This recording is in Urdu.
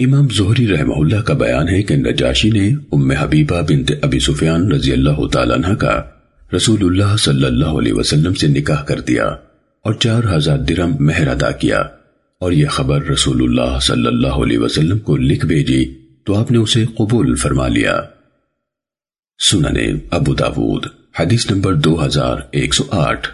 امام زہری رحمہ اللہ کا بیان ہے کہ نجاشی نے ام حبیبہ بنت ابی سفیان رضی اللہ تعالیٰ عنہ کا رسول اللہ صلی اللہ علیہ وسلم سے نکاح کر دیا اور چار ہزار درم مہر ادا کیا اور یہ خبر رسول اللہ صلی اللہ علیہ وسلم کو لکھ بھیجی تو آپ نے اسے قبول فرما لیا۔ سننے ابو داود، حدیث نمبر دو ہزار ایک سو آٹھ۔